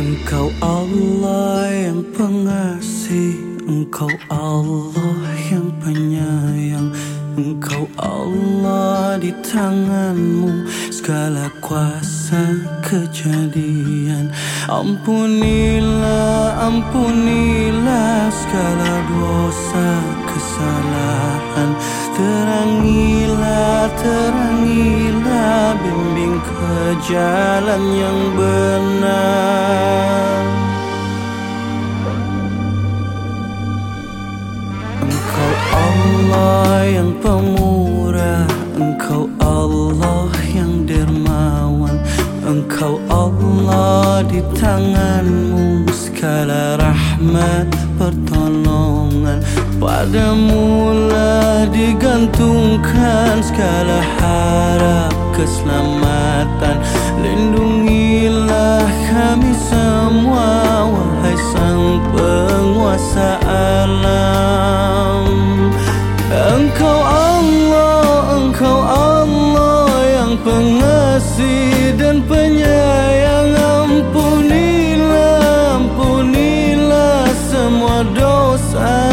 Engkau Allah yang pengasih Engkau Allah yang penyayang Engkau Allah di tanganmu. Segala kuasa kejadian. Ampunilah, ampunilah Segala dosa kesalahan. Terangilah, terangilah Bimbing ke jalan yang benar. Engkau Allah yang pemurah Engkau Allah yang dermawan Engkau Allah di tanganmu Segala rahmat pertolongan. Padamu lah digantungkan Segala harap keselamatan. Lindungilah kami semua Wahai sang penguasa alam. Engkau Allah, Engkau Allah yang pengasih dan penyayang. Ampunilah, ampunilah semua dosa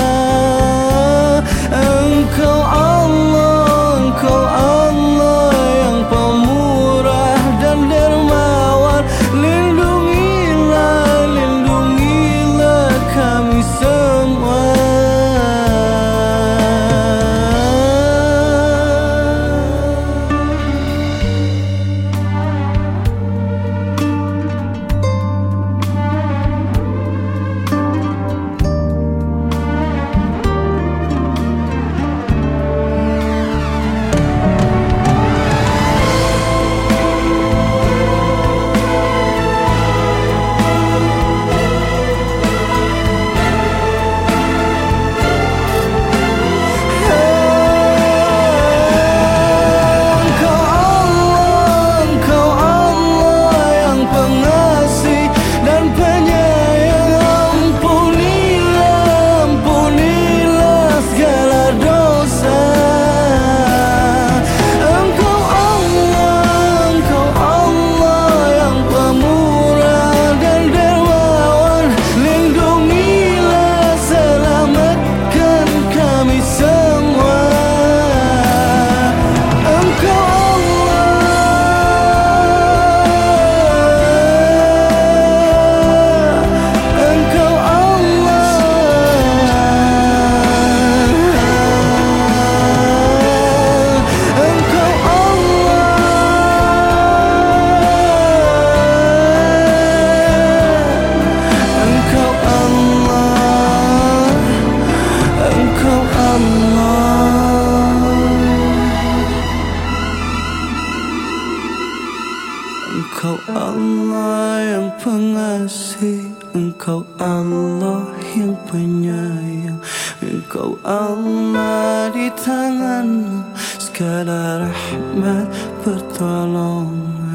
Engkau Allah yang pengasih. Engkau Allah yang penyayang. Engkau Allah di tanganmu. Segala rahmat pertolongan